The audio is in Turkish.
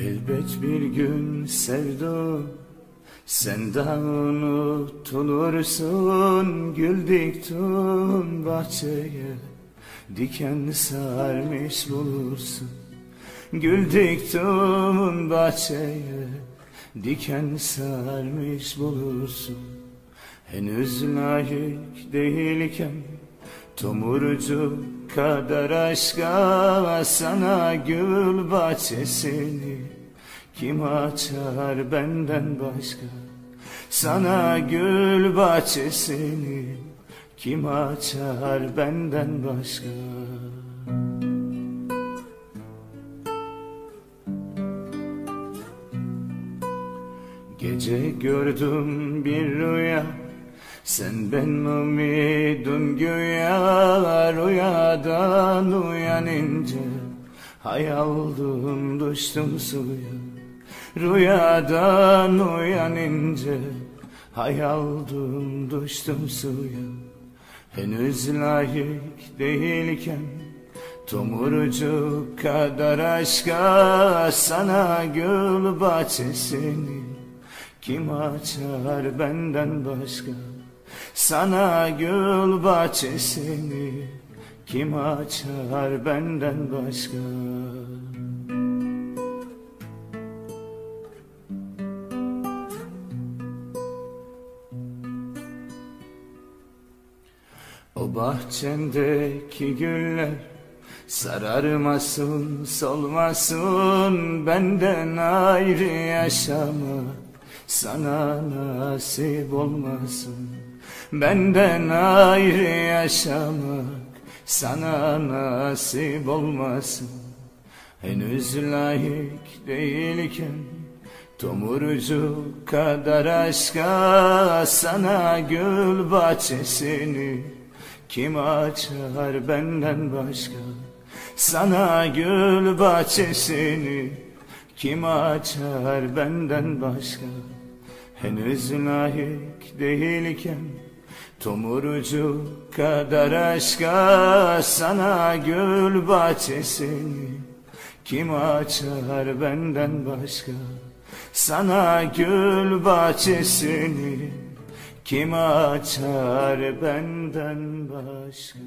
Elbet bir gün sevdum Senden unutulursun. Gül diktim bahçeye Diken sarmış bulursun. Gül diktim bahçeye Diken sarmış bulursun. Henüz layık değilken Tomurcu kadar aşka sana gül bahçesini. Kim açar benden başka? Sana gül bahçesini. Kim açar benden başka? Gece gördüm bir rüya sen benim umidum güya Rüyadan uyanınca Hayaldım düştüm suya. Rüyadan uyanınca Hayaldım düştüm suya. Henüz layık değilken Tomurcu kadar aşka Sana gül bahçesini Kim açar benden başka sana gül bahçesini kim açar benden başka? O bahçendeki güller sararmasın, solmasın benden ayrı yaşamak sana nasip olmasın. Benden ayrı yaşamak sana nasip olmasın. Henüz layık değilken Tomurcu kadar aşka sana gül bahçesini Kim açar benden başka? Sana gül bahçesini Kim açar benden başka Henüz layık değilken Tomurcu kadar aşka sana gül bahçesini Kim açar benden başka Sana gül bahçesini? Kim açar benden başka